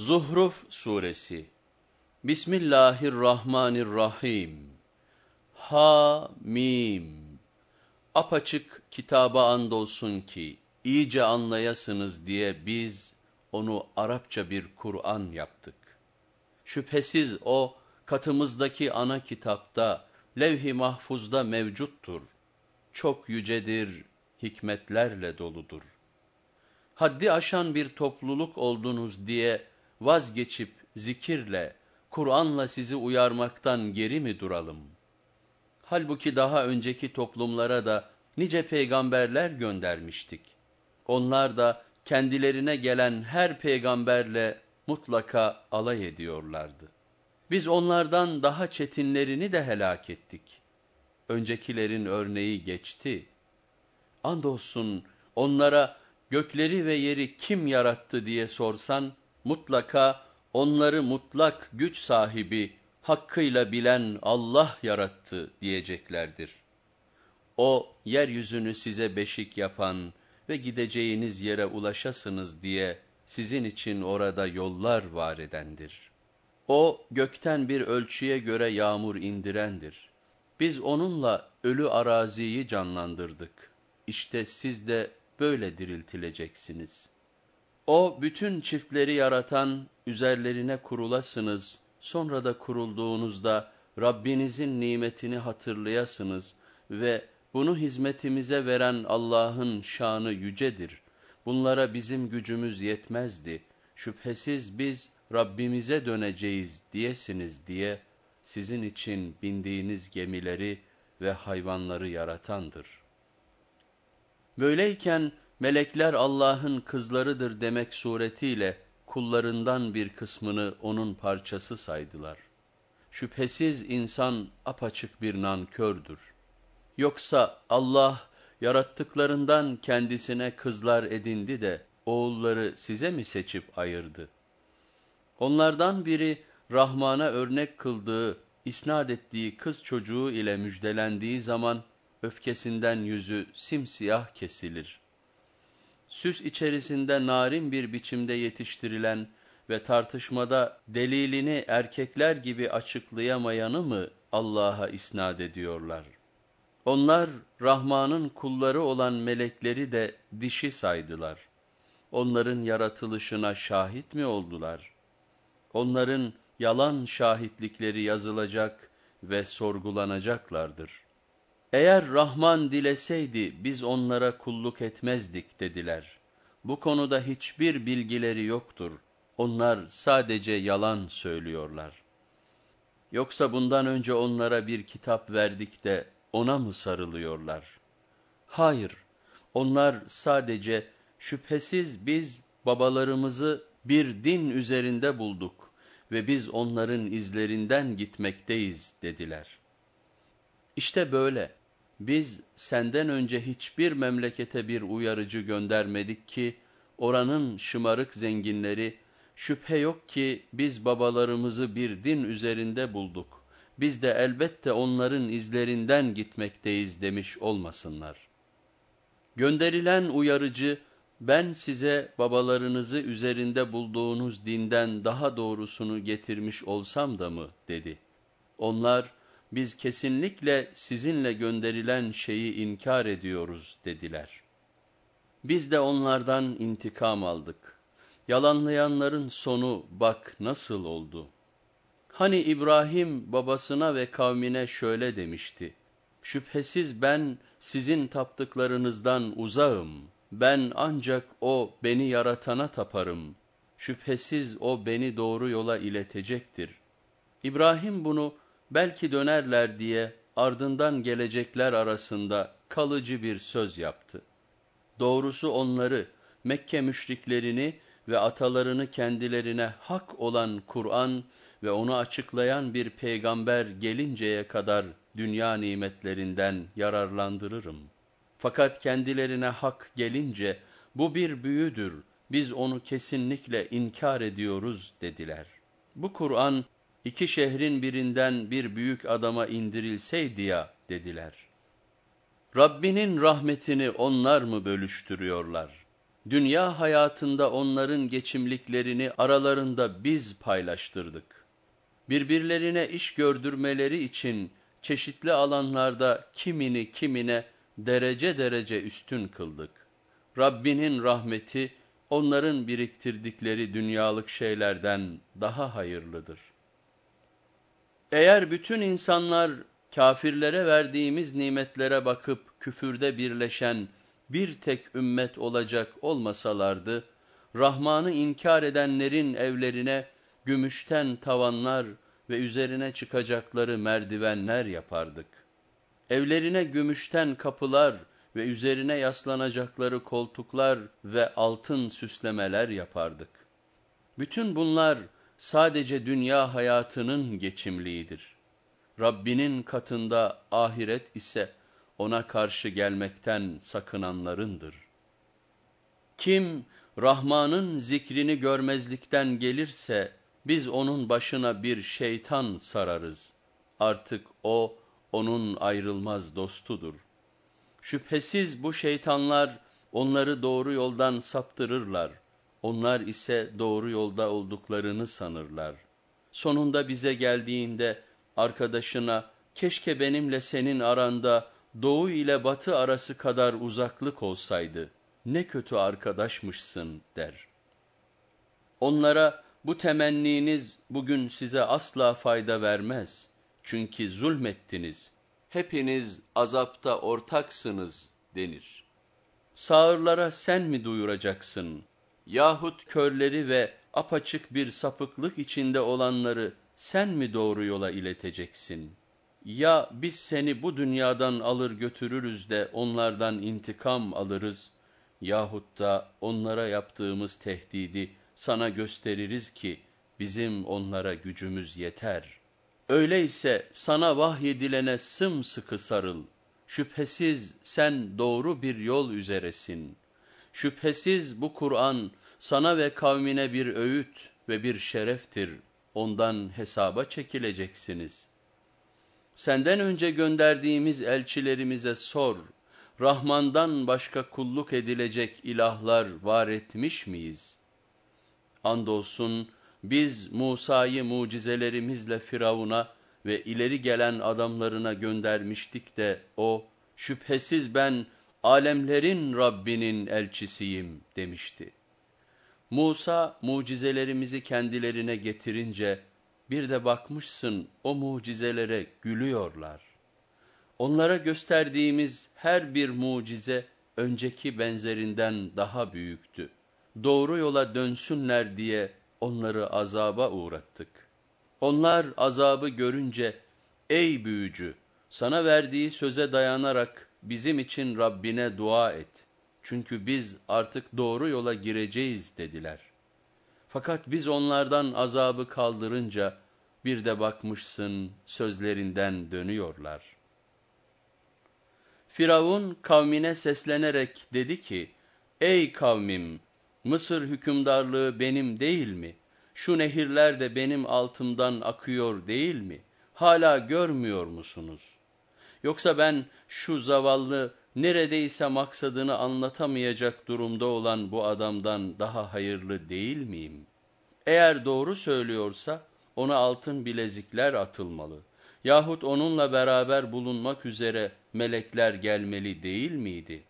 Zuhruf Suresi Bismillahirrahmanirrahim Ha Mim Apaçık kitaba andolsun ki iyice anlayasınız diye biz onu Arapça bir Kur'an yaptık. Şüphesiz o katımızdaki ana kitapta levh-i mahfuzda mevcuttur. Çok yücedir, hikmetlerle doludur. Haddi aşan bir topluluk oldunuz diye vazgeçip zikirle, Kur'an'la sizi uyarmaktan geri mi duralım? Halbuki daha önceki toplumlara da nice peygamberler göndermiştik. Onlar da kendilerine gelen her peygamberle mutlaka alay ediyorlardı. Biz onlardan daha çetinlerini de helak ettik. Öncekilerin örneği geçti. Andolsun onlara gökleri ve yeri kim yarattı diye sorsan, mutlaka onları mutlak güç sahibi, hakkıyla bilen Allah yarattı diyeceklerdir. O, yeryüzünü size beşik yapan ve gideceğiniz yere ulaşasınız diye sizin için orada yollar var edendir. O, gökten bir ölçüye göre yağmur indirendir. Biz onunla ölü araziyi canlandırdık. İşte siz de böyle diriltileceksiniz. O bütün çiftleri yaratan, üzerlerine kurulasınız, sonra da kurulduğunuzda Rabbinizin nimetini hatırlayasınız ve bunu hizmetimize veren Allah'ın şanı yücedir. Bunlara bizim gücümüz yetmezdi. Şüphesiz biz Rabbimize döneceğiz diyesiniz diye sizin için bindiğiniz gemileri ve hayvanları yaratandır. Böyleyken melekler Allah'ın kızlarıdır demek suretiyle kullarından bir kısmını onun parçası saydılar. Şüphesiz insan apaçık bir nankördür. Yoksa Allah yarattıklarından kendisine kızlar edindi de oğulları size mi seçip ayırdı? Onlardan biri Rahman'a örnek kıldığı, isnat ettiği kız çocuğu ile müjdelendiği zaman öfkesinden yüzü simsiyah kesilir. Süs içerisinde narin bir biçimde yetiştirilen ve tartışmada delilini erkekler gibi açıklayamayanı mı Allah'a isnat ediyorlar? Onlar Rahman'ın kulları olan melekleri de dişi saydılar. Onların yaratılışına şahit mi oldular? Onların yalan şahitlikleri yazılacak ve sorgulanacaklardır. Eğer Rahman dileseydi biz onlara kulluk etmezdik dediler. Bu konuda hiçbir bilgileri yoktur. Onlar sadece yalan söylüyorlar. Yoksa bundan önce onlara bir kitap verdik de ona mı sarılıyorlar? Hayır, onlar sadece şüphesiz biz babalarımızı bir din üzerinde bulduk ve biz onların izlerinden gitmekteyiz dediler. İşte böyle, biz senden önce hiçbir memlekete bir uyarıcı göndermedik ki, oranın şımarık zenginleri, şüphe yok ki biz babalarımızı bir din üzerinde bulduk, biz de elbette onların izlerinden gitmekteyiz demiş olmasınlar. Gönderilen uyarıcı, ben size babalarınızı üzerinde bulduğunuz dinden daha doğrusunu getirmiş olsam da mı, dedi. Onlar, biz kesinlikle sizinle gönderilen şeyi inkar ediyoruz, dediler. Biz de onlardan intikam aldık. Yalanlayanların sonu bak nasıl oldu. Hani İbrahim babasına ve kavmine şöyle demişti. Şüphesiz ben sizin taptıklarınızdan uzağım. Ben ancak o beni yaratana taparım. Şüphesiz o beni doğru yola iletecektir. İbrahim bunu belki dönerler diye ardından gelecekler arasında kalıcı bir söz yaptı. Doğrusu onları, Mekke müşriklerini ve atalarını kendilerine hak olan Kur'an ve onu açıklayan bir peygamber gelinceye kadar dünya nimetlerinden yararlandırırım. Fakat kendilerine hak gelince bu bir büyüdür, biz onu kesinlikle inkar ediyoruz dediler. Bu Kur'an iki şehrin birinden bir büyük adama indirilseydi ya dediler. Rabbinin rahmetini onlar mı bölüştürüyorlar? Dünya hayatında onların geçimliklerini aralarında biz paylaştırdık. Birbirlerine iş gördürmeleri için çeşitli alanlarda kimini kimine derece derece üstün kıldık. Rabbinin rahmeti onların biriktirdikleri dünyalık şeylerden daha hayırlıdır. Eğer bütün insanlar kafirlere verdiğimiz nimetlere bakıp küfürde birleşen bir tek ümmet olacak olmasalardı, Rahman'ı inkar edenlerin evlerine gümüşten tavanlar ve üzerine çıkacakları merdivenler yapardık. Evlerine gümüşten kapılar ve üzerine yaslanacakları koltuklar ve altın süslemeler yapardık. Bütün bunlar sadece dünya hayatının geçimliğidir. Rabbinin katında ahiret ise ona karşı gelmekten sakınanlarındır. Kim Rahman'ın zikrini görmezlikten gelirse biz onun başına bir şeytan sararız. Artık o onun ayrılmaz dostudur. Şüphesiz bu şeytanlar onları doğru yoldan saptırırlar. Onlar ise doğru yolda olduklarını sanırlar. Sonunda bize geldiğinde arkadaşına keşke benimle senin aranda doğu ile batı arası kadar uzaklık olsaydı ne kötü arkadaşmışsın der. Onlara bu temenniniz bugün size asla fayda vermez. Çünkü zulmettiniz. Hepiniz azapta ortaksınız denir. Sağırlara sen mi duyuracaksın? Yahut körleri ve apaçık bir sapıklık içinde olanları sen mi doğru yola ileteceksin? Ya biz seni bu dünyadan alır götürürüz de onlardan intikam alırız yahut da onlara yaptığımız tehdidi sana gösteririz ki bizim onlara gücümüz yeter. Öyleyse sana vahyedilene sımsıkı sarıl. Şüphesiz sen doğru bir yol üzeresin. Şüphesiz bu Kur'an sana ve kavmine bir öğüt ve bir şereftir. Ondan hesaba çekileceksiniz. Senden önce gönderdiğimiz elçilerimize sor. Rahman'dan başka kulluk edilecek ilahlar var etmiş miyiz? Andolsun biz Musa'yı mucizelerimizle Firavun'a ve ileri gelen adamlarına göndermiştik de o, şüphesiz ben alemlerin Rabbinin elçisiyim demişti. Musa mucizelerimizi kendilerine getirince, bir de bakmışsın o mucizelere gülüyorlar. Onlara gösterdiğimiz her bir mucize önceki benzerinden daha büyüktü. Doğru yola dönsünler diye onları azaba uğrattık. Onlar azabı görünce, ey büyücü, sana verdiği söze dayanarak bizim için Rabbine dua et. Çünkü biz artık doğru yola gireceğiz dediler. Fakat biz onlardan azabı kaldırınca, bir de bakmışsın sözlerinden dönüyorlar. Firavun kavmine seslenerek dedi ki, Ey kavmim! Mısır hükümdarlığı benim değil mi? Şu nehirler de benim altımdan akıyor değil mi? Hala görmüyor musunuz? Yoksa ben şu zavallı, neredeyse maksadını anlatamayacak durumda olan bu adamdan daha hayırlı değil miyim? Eğer doğru söylüyorsa ona altın bilezikler atılmalı. Yahut onunla beraber bulunmak üzere melekler gelmeli değil miydi?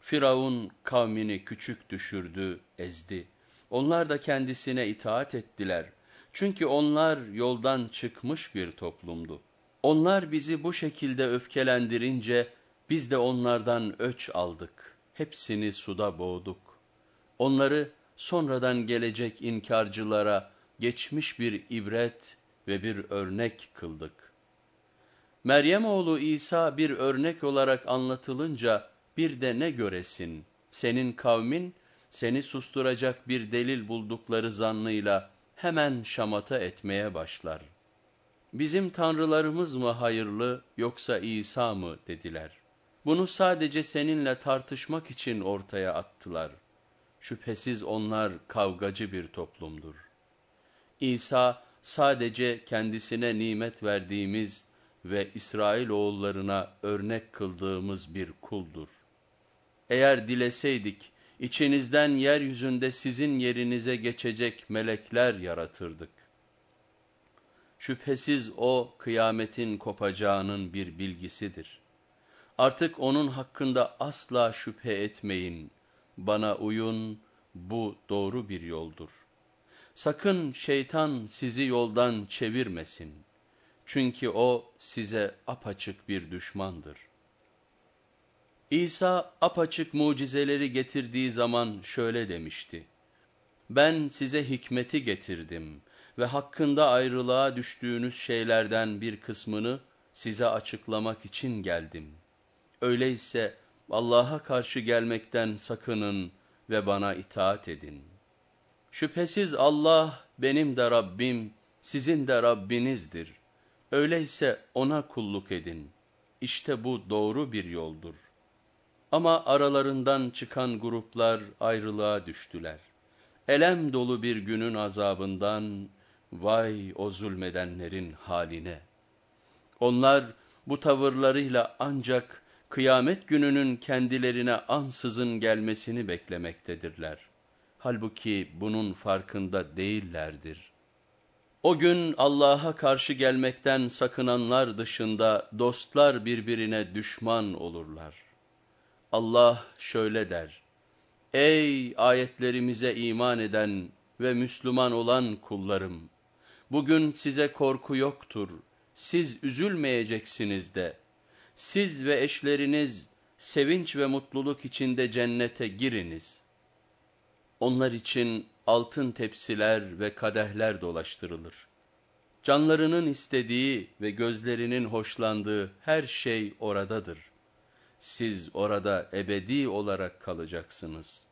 Firavun kavmini küçük düşürdü, ezdi. Onlar da kendisine itaat ettiler. Çünkü onlar yoldan çıkmış bir toplumdu. Onlar bizi bu şekilde öfkelendirince biz de onlardan öç aldık. Hepsini suda boğduk. Onları sonradan gelecek inkarcılara geçmiş bir ibret ve bir örnek kıldık. Meryem oğlu İsa bir örnek olarak anlatılınca bir de ne göresin? Senin kavmin seni susturacak bir delil buldukları zannıyla hemen şamata etmeye başlar. Bizim tanrılarımız mı hayırlı yoksa İsa mı dediler. Bunu sadece seninle tartışmak için ortaya attılar. Şüphesiz onlar kavgacı bir toplumdur. İsa sadece kendisine nimet verdiğimiz ve İsrail oğullarına örnek kıldığımız bir kuldur. Eğer dileseydik içinizden yeryüzünde sizin yerinize geçecek melekler yaratırdık. Şüphesiz o kıyametin kopacağının bir bilgisidir. Artık onun hakkında asla şüphe etmeyin. Bana uyun, bu doğru bir yoldur. Sakın şeytan sizi yoldan çevirmesin. Çünkü o size apaçık bir düşmandır. İsa apaçık mucizeleri getirdiği zaman şöyle demişti. Ben size hikmeti getirdim ve hakkında ayrılığa düştüğünüz şeylerden bir kısmını size açıklamak için geldim. Öyleyse Allah'a karşı gelmekten sakının ve bana itaat edin. Şüphesiz Allah benim de Rabbim, sizin de Rabbinizdir. Öyleyse O'na kulluk edin. İşte bu doğru bir yoldur. Ama aralarından çıkan gruplar ayrılığa düştüler. Elem dolu bir günün azabından, vay o zulmedenlerin haline. Onlar bu tavırlarıyla ancak kıyamet gününün kendilerine ansızın gelmesini beklemektedirler. Halbuki bunun farkında değillerdir. O gün Allah'a karşı gelmekten sakınanlar dışında dostlar birbirine düşman olurlar. Allah şöyle der, Ey ayetlerimize iman eden ve Müslüman olan kullarım! Bugün size korku yoktur, siz üzülmeyeceksiniz de. Siz ve eşleriniz sevinç ve mutluluk içinde cennete giriniz. Onlar için altın tepsiler ve kadehler dolaştırılır. Canlarının istediği ve gözlerinin hoşlandığı her şey oradadır. Siz orada ebedi olarak kalacaksınız.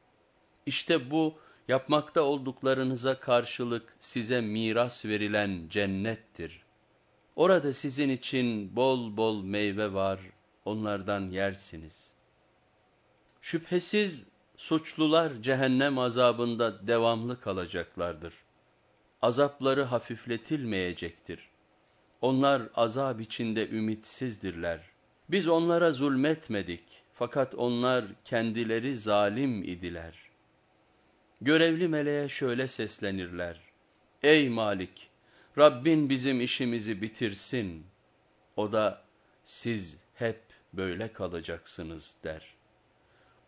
İşte bu, yapmakta olduklarınıza karşılık size miras verilen cennettir. Orada sizin için bol bol meyve var, onlardan yersiniz. Şüphesiz suçlular cehennem azabında devamlı kalacaklardır. Azapları hafifletilmeyecektir. Onlar azap içinde ümitsizdirler. Biz onlara zulmetmedik, fakat onlar kendileri zalim idiler. Görevli meleğe şöyle seslenirler. Ey Malik! Rabbin bizim işimizi bitirsin. O da siz hep böyle kalacaksınız der.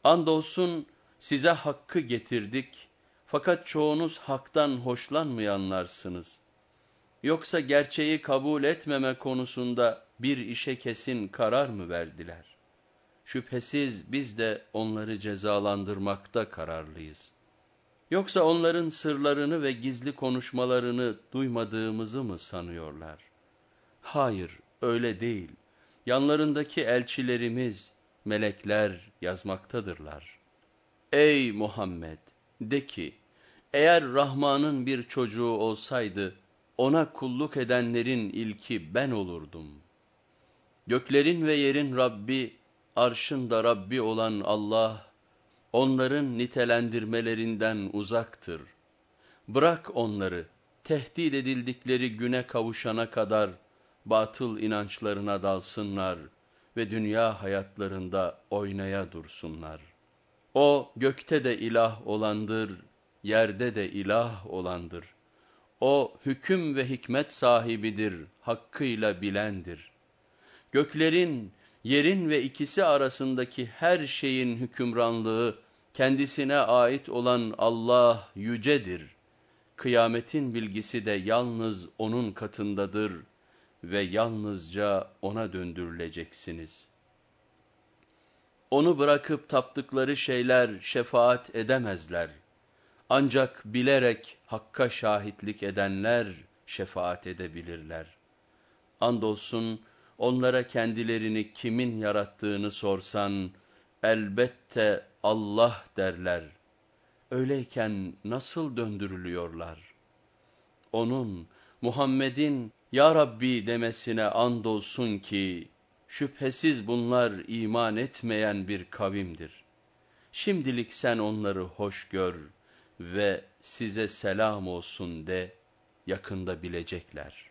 Andolsun size hakkı getirdik fakat çoğunuz haktan hoşlanmayanlarsınız. Yoksa gerçeği kabul etmeme konusunda bir işe kesin karar mı verdiler? Şüphesiz biz de onları cezalandırmakta kararlıyız.'' Yoksa onların sırlarını ve gizli konuşmalarını duymadığımızı mı sanıyorlar? Hayır, öyle değil. Yanlarındaki elçilerimiz, melekler yazmaktadırlar. Ey Muhammed! De ki, eğer Rahman'ın bir çocuğu olsaydı, ona kulluk edenlerin ilki ben olurdum. Göklerin ve yerin Rabbi, arşın da Rabbi olan Allah, onların nitelendirmelerinden uzaktır. Bırak onları, tehdit edildikleri güne kavuşana kadar batıl inançlarına dalsınlar ve dünya hayatlarında oynaya dursunlar. O gökte de ilah olandır, yerde de ilah olandır. O hüküm ve hikmet sahibidir, hakkıyla bilendir. Göklerin, yerin ve ikisi arasındaki her şeyin hükümranlığı kendisine ait olan Allah yücedir. Kıyametin bilgisi de yalnız O'nun katındadır ve yalnızca O'na döndürüleceksiniz. Onu bırakıp taptıkları şeyler şefaat edemezler. Ancak bilerek Hakk'a şahitlik edenler şefaat edebilirler. Andolsun, onlara kendilerini kimin yarattığını sorsan, elbette Allah derler. Öyleyken nasıl döndürülüyorlar? Onun, Muhammed'in Ya Rabbi demesine andolsun ki, şüphesiz bunlar iman etmeyen bir kavimdir. Şimdilik sen onları hoş gör ve size selam olsun de, yakında bilecekler.''